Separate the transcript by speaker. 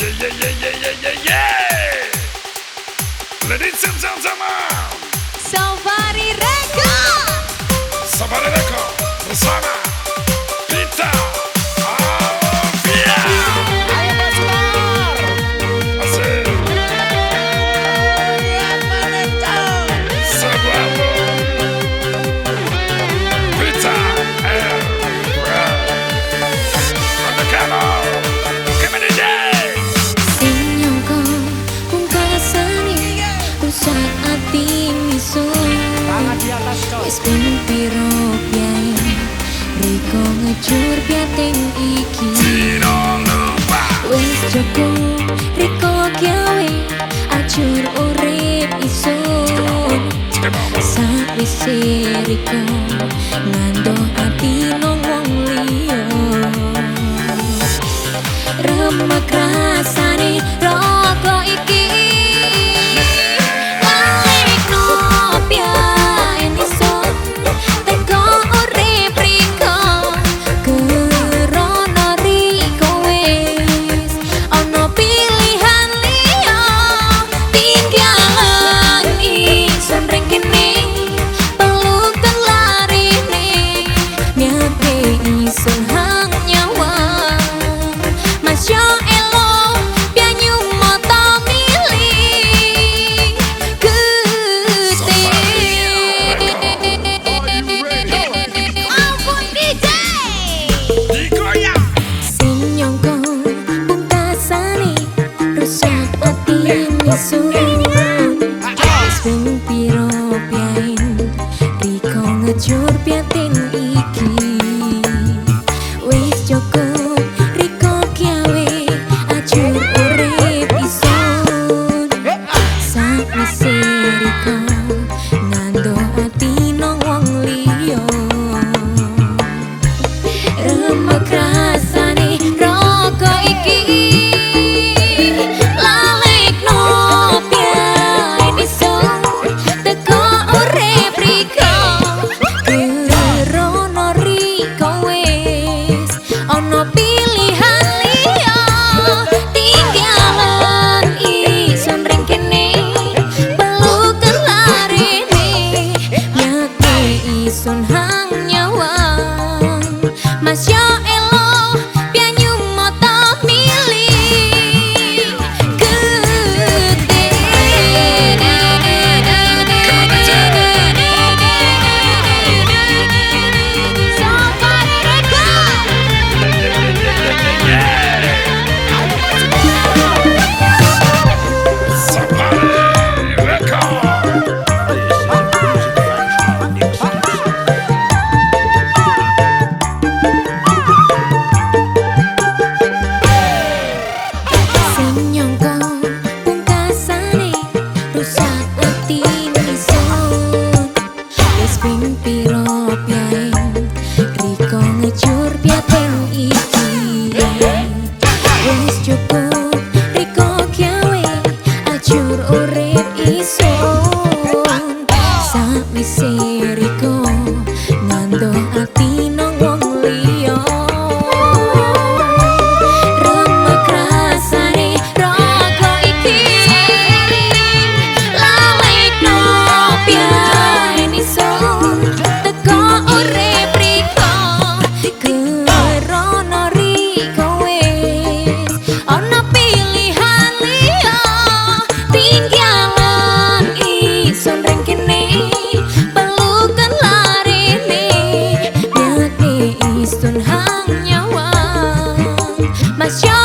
Speaker 1: yeah, yeah, yeah, yeah, yeah, yeah, yeah. Let it some, some, some.
Speaker 2: mesti piro piye riko ngejur piating iki. Dino lupa wis cukup riko kiawe acur urip iso. Sakwisi riko ngando hati nongong lio remak rasa soon. まし just.